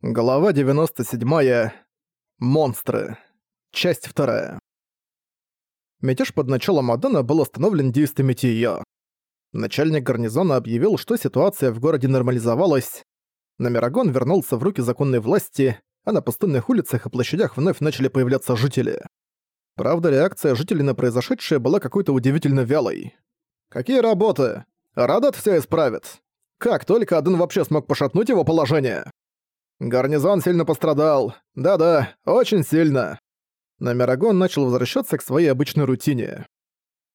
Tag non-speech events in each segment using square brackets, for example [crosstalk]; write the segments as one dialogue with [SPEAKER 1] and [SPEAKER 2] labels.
[SPEAKER 1] Глава 97. Монстры. Часть 2. Мятеж под началом Адана был остановлен действиями Тиё. Начальник гарнизона объявил, что ситуация в городе нормализовалась. Намирагон вернулся в руки законной власти, а на пустынных улицах и площадях вновь начали появляться жители. Правда, реакция жителей на произошедшее была какой-то удивительно вялой. «Какие работы? Радат все исправит. Как только Адан вообще смог пошатнуть его положение?» Гарнизон сильно пострадал. Да-да, очень сильно. Намерагон начал возвращаться к своей обычной рутине.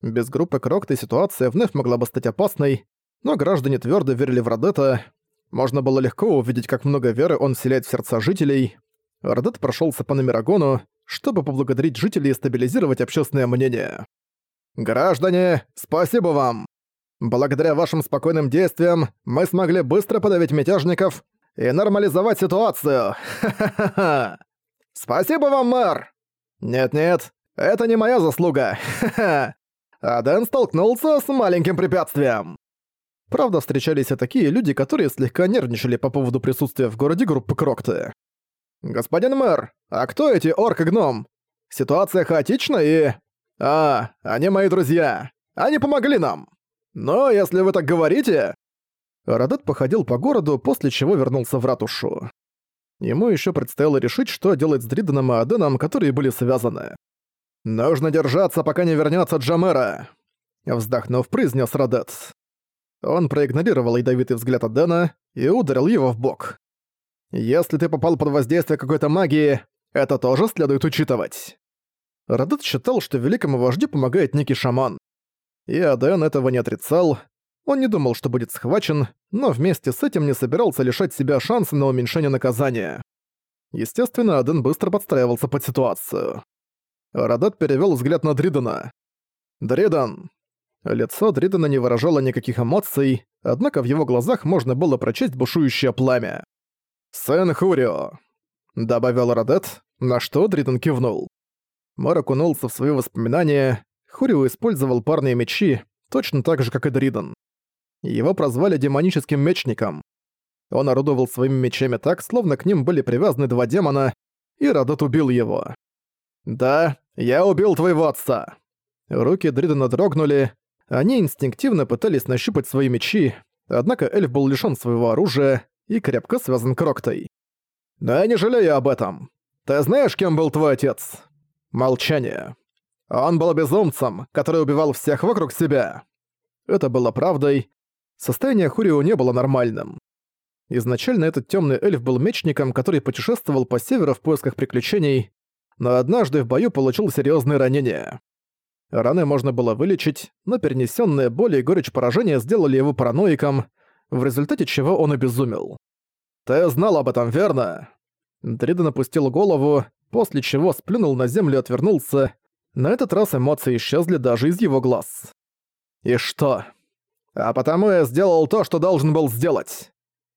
[SPEAKER 1] Без группы Крокта ситуация вновь могла бы стать опасной, но граждане твердо верили в Радета. Можно было легко увидеть, как много веры он вселяет в сердца жителей. Радет прошелся по Намерагону, чтобы поблагодарить жителей и стабилизировать общественное мнение. «Граждане, спасибо вам! Благодаря вашим спокойным действиям мы смогли быстро подавить мятежников и нормализовать ситуацию. Ха-ха-ха! Спасибо вам, мэр! Нет-нет, это не моя заслуга. Ха-ха! Аден столкнулся с маленьким препятствием. Правда, встречались и такие люди, которые слегка нервничали по поводу присутствия в городе группы Крокты. «Господин мэр, а кто эти орк и гном? Ситуация хаотична и... А, они мои друзья. Они помогли нам. Но если вы так говорите, Радет походил по городу, после чего вернулся в ратушу. Ему еще предстояло решить, что делать с Дриденом и Аденом, которые были связаны. «Нужно держаться, пока не вернется Джамера!» Вздохнув, произнес Радет. Он проигнорировал ядовитый взгляд Адена и ударил его в бок. «Если ты попал под воздействие какой-то магии, это тоже следует учитывать». Радет считал, что великому вождю помогает некий шаман. И Аден этого не отрицал, он не думал, что будет схвачен, но вместе с этим не собирался лишать себя шанса на уменьшение наказания. Естественно, Аден быстро подстраивался под ситуацию. Радат перевёл взгляд на Дридена. «Дриден!» Лицо Дридена не выражало никаких эмоций, однако в его глазах можно было прочесть бушующее пламя. «Сэн Хурио!» — добавил Радет, на что Дриден кивнул. Мэр окунулся в свои воспоминания, Хурио использовал парные мечи, точно так же, как и Дриден. Его прозвали демоническим мечником. Он орудовал своими мечами так, словно к ним были привязаны два демона, и Радот убил его. «Да, я убил твоего отца!» Руки Дридена дрогнули, они инстинктивно пытались нащупать свои мечи, однако эльф был лишён своего оружия и крепко связан кроктой. «Но я не жалею об этом. Ты знаешь, кем был твой отец?» Молчание. Он был безумцем, который убивал всех вокруг себя. Это было правдой, Состояние Хурио не было нормальным. Изначально этот темный эльф был мечником, который путешествовал по северу в поисках приключений, но однажды в бою получил серьезные ранения. Раны можно было вылечить, но перенесенные боли и горечь поражения сделали его параноиком, в результате чего он обезумел. «Ты знал об этом, верно?» Дриден опустил голову, после чего сплюнул на землю и отвернулся. На этот раз эмоции исчезли даже из его глаз. «И что?» А потому я сделал то, что должен был сделать.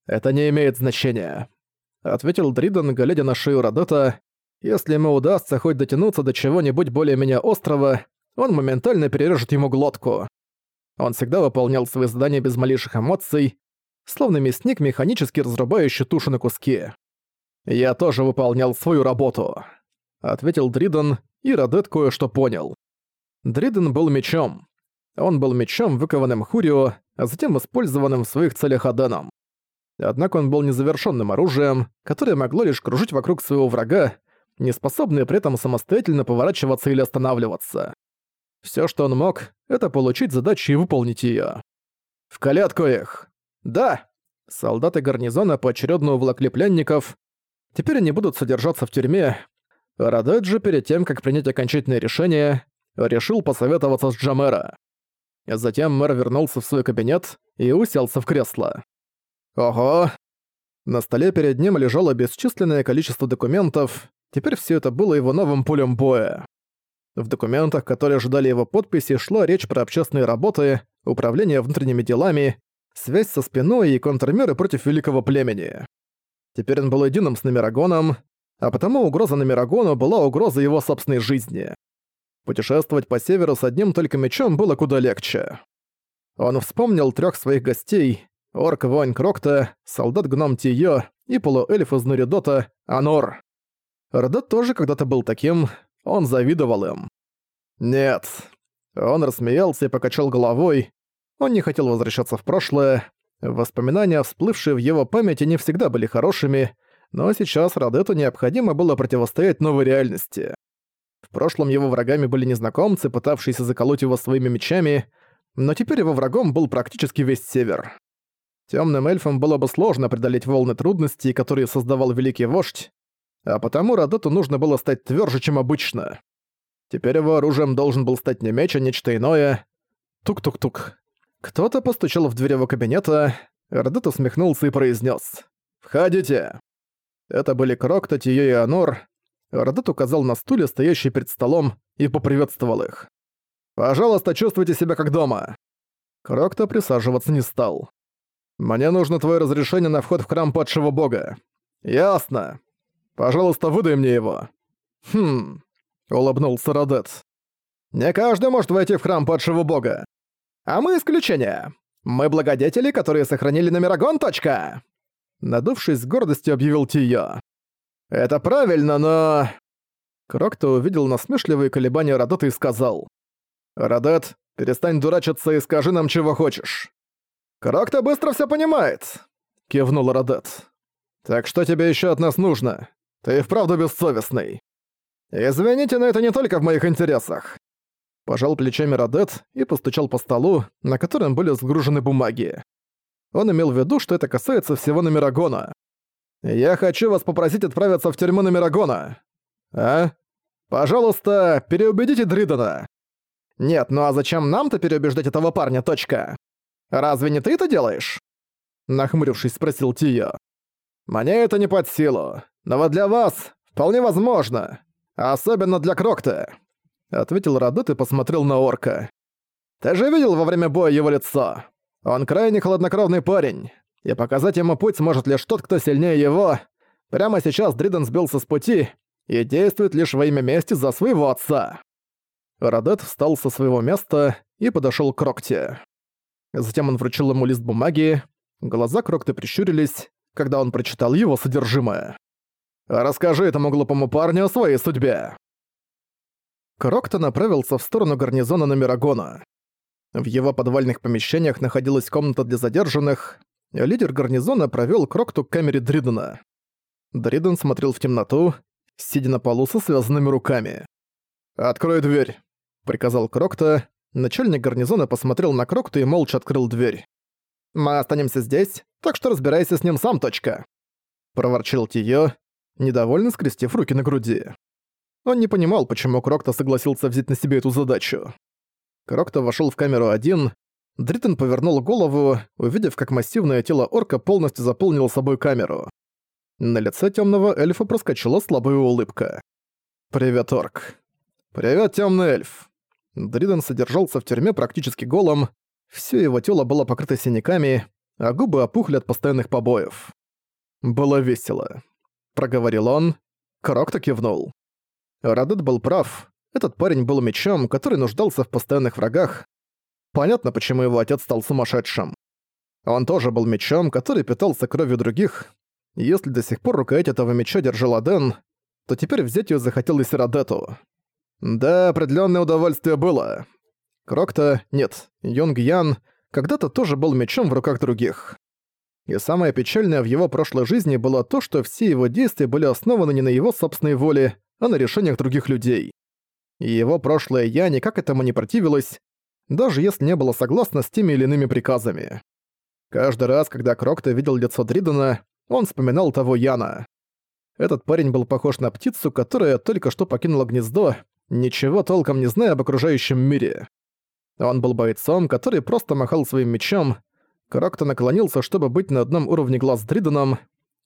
[SPEAKER 1] Это не имеет значения», — ответил Дриден, глядя на шею Радота. «Если ему удастся хоть дотянуться до чего-нибудь более-менее острого, он моментально перережет ему глотку». Он всегда выполнял свои задания без малейших эмоций, словно мясник, механически разрубающий тушу на куски. «Я тоже выполнял свою работу», — ответил Дриден, и Радет кое-что понял. Дриден был мечом. Он был мечом, выкованным Хурио, а затем использованным в своих целях Аданом. Однако он был незавершенным оружием, которое могло лишь кружить вокруг своего врага, не способное при этом самостоятельно поворачиваться или останавливаться. Все, что он мог, это получить задачу и выполнить ее. «В колядку их!» «Да!» Солдаты гарнизона поочередно увлакли пленников. Теперь они будут содержаться в тюрьме. Рададжи перед тем, как принять окончательное решение, решил посоветоваться с Джамера. Затем мэр вернулся в свой кабинет и уселся в кресло. Ого! На столе перед ним лежало бесчисленное количество документов, теперь все это было его новым полем боя. В документах, которые ожидали его подписи, шла речь про общественные работы, управление внутренними делами, связь со спиной и контрмеры против великого племени. Теперь он был единым с Номерагоном, а потому угроза Номерагону была угрозой его собственной жизни. Путешествовать по северу с одним только мечом было куда легче. Он вспомнил трех своих гостей — орк Вонь Крокта, солдат-гном Тиё и полуэльф из Нуридота Анор. Радет тоже когда-то был таким, он завидовал им. Нет. Он рассмеялся и покачал головой. Он не хотел возвращаться в прошлое. Воспоминания, всплывшие в его памяти, не всегда были хорошими, но сейчас Радету необходимо было противостоять новой реальности. В прошлом его врагами были незнакомцы, пытавшиеся заколоть его своими мечами, но теперь его врагом был практически весь север. Темным эльфам было бы сложно преодолеть волны трудностей, которые создавал Великий Вождь, а потому Радету нужно было стать тверже, чем обычно. Теперь его оружием должен был стать не меч, а нечто иное. Тук-тук-тук. Кто-то постучал в дверь его кабинета, Радет усмехнулся и произнес: «Входите!» Это были Тиё и Анор. Радет указал на стуле, стоящий перед столом, и поприветствовал их. «Пожалуйста, чувствуйте себя как дома». Крокта присаживаться не стал. «Мне нужно твое разрешение на вход в храм падшего бога». «Ясно. Пожалуйста, выдай мне его». «Хм...» — улыбнулся Радет. «Не каждый может войти в храм падшего бога. А мы исключение. Мы благодетели, которые сохранили Номерагон, точка!» Надувшись с гордостью, объявил Тия. «Это правильно, но...» Крокто увидел насмешливые колебания Радета и сказал. «Радет, перестань дурачиться и скажи нам, чего хочешь». «Крокто быстро все понимает», — кивнул Радет. «Так что тебе еще от нас нужно? Ты вправду бессовестный». «Извините, но это не только в моих интересах». Пожал плечами Радет и постучал по столу, на котором были сгружены бумаги. Он имел в виду, что это касается всего Номерагона. «Я хочу вас попросить отправиться в тюрьму Номерагона. А? Пожалуйста, переубедите Дридена». «Нет, ну а зачем нам-то переубеждать этого парня, точка? Разве не ты это делаешь?» Нахмурившись, спросил Тио. «Мне это не под силу, но вот для вас вполне возможно. Особенно для Крокта», — ответил Радет и посмотрел на орка. «Ты же видел во время боя его лицо? Он крайне хладнокровный парень, и показать ему путь сможет лишь тот, кто сильнее его. Прямо сейчас Дриден сбился с пути и действует лишь во имя мести за своего отца». Радет встал со своего места и подошёл к Крокте. Затем он вручил ему лист бумаги. Глаза Крокты прищурились, когда он прочитал его содержимое. «Расскажи этому глупому парню о своей судьбе». Крокта направился в сторону гарнизона Номерагона. В его подвальных помещениях находилась комната для задержанных. Лидер гарнизона провёл Крокту к камере Дридена. Дриден смотрел в темноту, сидя на полу со связанными руками. «Открой дверь», — приказал Крокта. Начальник гарнизона посмотрел на Крокту и молча открыл дверь. «Мы останемся здесь, так что разбирайся с ним сам, точка», — проворчал Тиё, недовольно скрестив руки на груди. Он не понимал, почему Крокта согласился взять на себя эту задачу. Крокто вошел в камеру один. Дритон повернул голову, увидев, как массивное тело орка полностью заполнило собой камеру. На лице темного эльфа проскочила слабая улыбка. «Привет, орк». «Привет, темный эльф». Дриден содержался в тюрьме практически голым, все его тело было покрыто синяками, а губы опухли от постоянных побоев. «Было весело», — проговорил он. Крокто кивнул. Радет был прав. Этот парень был мечом, который нуждался в постоянных врагах. Понятно, почему его отец стал сумасшедшим. Он тоже был мечом, который питался кровью других. Если до сих пор рукоять этого меча держал Аден, то теперь взять её захотел и Сиродету. Да, определённое удовольствие было. Крокта, нет, Йонг Ян, когда-то тоже был мечом в руках других. И самое печальное в его прошлой жизни было то, что все его действия были основаны не на его собственной воле, а на решениях других людей и его прошлое «я» никак этому не противилось, даже если не было согласно с теми или иными приказами. Каждый раз, когда Крокто видел лицо Дридена, он вспоминал того Яна. Этот парень был похож на птицу, которая только что покинула гнездо, ничего толком не зная об окружающем мире. Он был бойцом, который просто махал своим мечом. Крокто наклонился, чтобы быть на одном уровне глаз с Дриденом.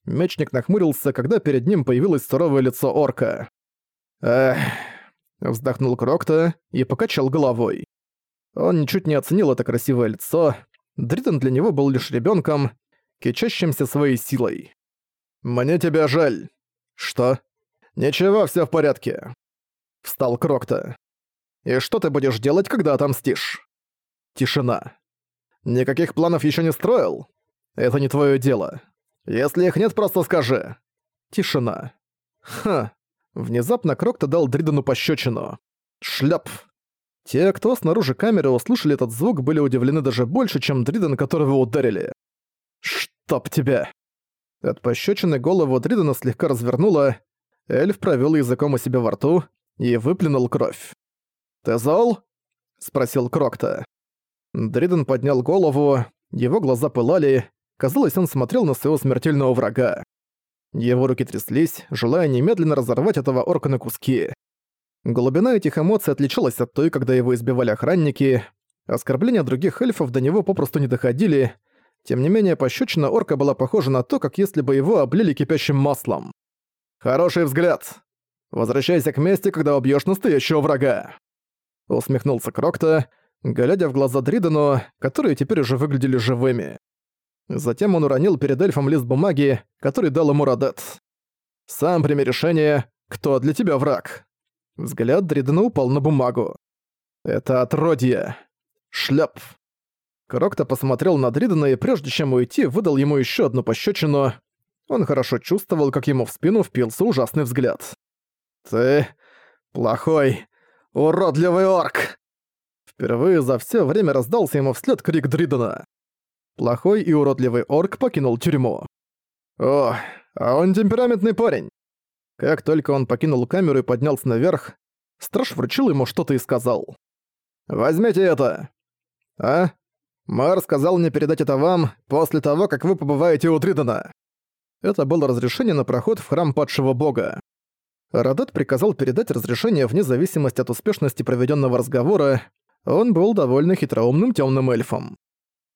[SPEAKER 1] Мечник нахмурился, когда перед ним появилось суровое лицо орка. «Эх...» Вздохнул Крокта и покачал головой. Он ничуть не оценил это красивое лицо. Дритон для него был лишь ребенком, кичащимся своей силой. «Мне тебя жаль». «Что?» «Ничего, все в порядке». Встал Крокта. «И что ты будешь делать, когда отомстишь?» Тишина. «Никаких планов еще не строил? Это не твое дело. Если их нет, просто скажи». Тишина. Ха. Внезапно Крокто дал Дридену пощечину. Шляп. Те, кто снаружи камеры услышали этот звук, были удивлены даже больше, чем Дриден, которого ударили. «Чтоб тебя!» От пощечины голову Дридена слегка развернуло, эльф провёл языком у себя во рту и выплюнул кровь. «Ты зол?» — спросил Крокта. Дриден поднял голову, его глаза пылали, казалось, он смотрел на своего смертельного врага. Его руки тряслись, желая немедленно разорвать этого орка на куски. Глубина этих эмоций отличалась от той, когда его избивали охранники. Оскорбления других эльфов до него попросту не доходили. Тем не менее, пощечина орка была похожа на то, как если бы его облили кипящим маслом. «Хороший взгляд. Возвращайся к месте, когда убьёшь настоящего врага!» Усмехнулся Крокта, глядя в глаза Дридену, которые теперь уже выглядели живыми. Затем он уронил перед эльфом лист бумаги, который дал ему Радет. «Сам прими решение, кто для тебя враг?» Взгляд Дридена упал на бумагу. «Это отродье. Шляп». Крокто посмотрел на Дридена и прежде чем уйти, выдал ему еще одну пощечину. Он хорошо чувствовал, как ему в спину впился ужасный взгляд. «Ты плохой, уродливый орк!» Впервые за все время раздался ему вслед крик Дридена. Плохой и уродливый орк покинул тюрьму. «О, а он темпераментный парень. Как только он покинул камеру и поднялся наверх, страж вручил ему что-то и сказал. «Возьмите это!» «А? Мэр сказал мне передать это вам после того, как вы побываете у Тридена». Это было разрешение на проход в храм падшего бога. Радет приказал передать разрешение вне зависимости от успешности проведенного разговора, он был довольно хитроумным темным эльфом.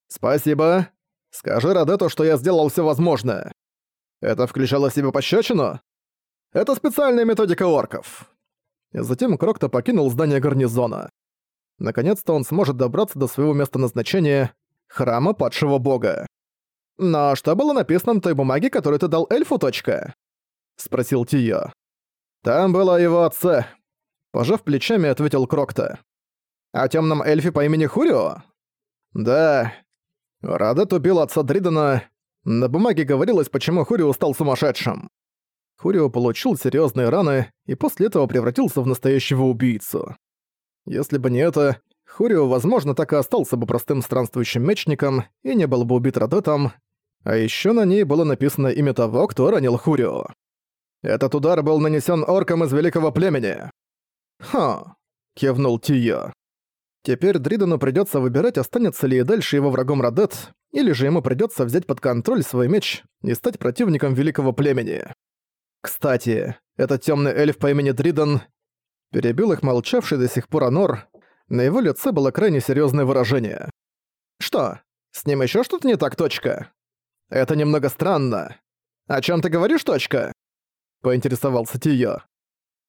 [SPEAKER 1] «Спасибо. Скажи Радету, что я сделал все возможное. Это включало в себя пощечину?» Это специальная методика орков. Затем Крокто покинул здание гарнизона. Наконец-то он сможет добраться до своего места назначения — храма падшего бога. «Но что было написано на той бумаге, которую ты дал эльфу, точка?» — спросил Тио. «Там было его отце», — пожав плечами, ответил Крокто. «О темном эльфе по имени Хурио?» «Да. Радет убил отца Дридена. На бумаге говорилось, почему Хурио стал сумасшедшим. Хурио получил серьезные раны и после этого превратился в настоящего убийцу. Если бы не это, Хурио, возможно, так и остался бы простым странствующим мечником и не был бы убит Радетом, а еще на ней было написано имя того, кто ранил Хурио. Этот удар был нанесен орком из великого племени. «Ха», — кивнул Тио. Теперь Дридену придется выбирать, останется ли и дальше его врагом Радет, или же ему придется взять под контроль свой меч и стать противником великого племени. Кстати, этот темный эльф по имени Дриден перебил их молчавший до сих пор Анор. На его лице было крайне серьезное выражение. «Что, с ним еще что-то не так, точка?» «Это немного странно. О чем ты говоришь, точка?» Поинтересовался Тио.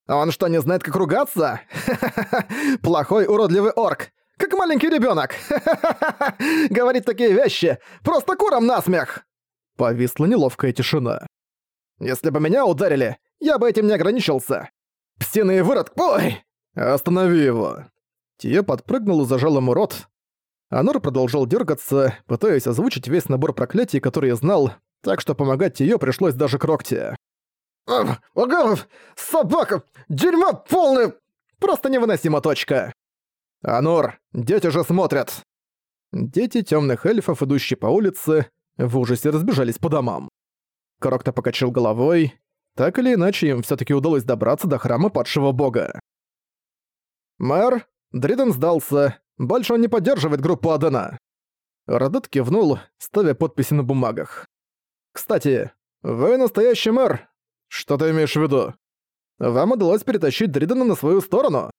[SPEAKER 1] «Он что, не знает, как ругаться? [laughs] Плохой уродливый орк! Как маленький ребенок! [laughs] Говорит такие вещи! Просто куром насмех!» Повисла неловкая тишина. Если бы меня ударили, я бы этим не ограничился. Псиный вырод... Ой! Останови его!» Тия подпрыгнул и зажал ему рот. Анор продолжал дергаться, пытаясь озвучить весь набор проклятий, которые знал, так что помогать Тиё пришлось даже Крокте. «Агав! Собака! Дерьмо полное! Просто невыносимо точка!» «Анор, дети же смотрят!» Дети темных эльфов, идущие по улице, в ужасе разбежались по домам. Крокто покачал головой. Так или иначе, им все таки удалось добраться до храма падшего бога. «Мэр, Дриден сдался. Больше он не поддерживает группу Адена». Радет кивнул, ставя подписи на бумагах. «Кстати, вы настоящий мэр. Что ты имеешь в виду? Вам удалось перетащить Дридена на свою сторону?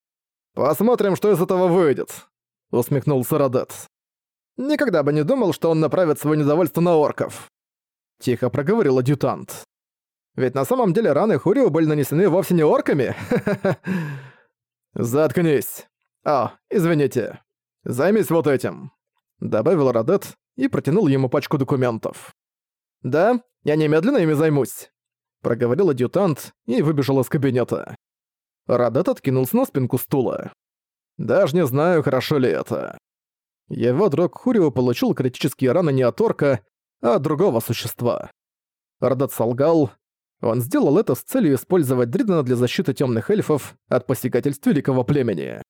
[SPEAKER 1] Посмотрим, что из этого выйдет», — усмехнулся Радет. «Никогда бы не думал, что он направит свое недовольство на орков». — тихо проговорил адъютант. «Ведь на самом деле раны Хурио были нанесены вовсе не орками. [laughs] Заткнись. А, извините. Займись вот этим», — добавил Радет и протянул ему пачку документов. «Да, я немедленно ими займусь», — проговорил адъютант и выбежал из кабинета. Радет откинулся на спинку стула. «Даже не знаю, хорошо ли это». Его друг Хурио получил критические раны не от орка, а другого существа. Родет солгал. Он сделал это с целью использовать Дридена для защиты темных эльфов от посягательств великого племени.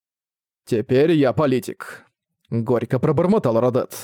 [SPEAKER 1] «Теперь я политик», — горько пробормотал Родет.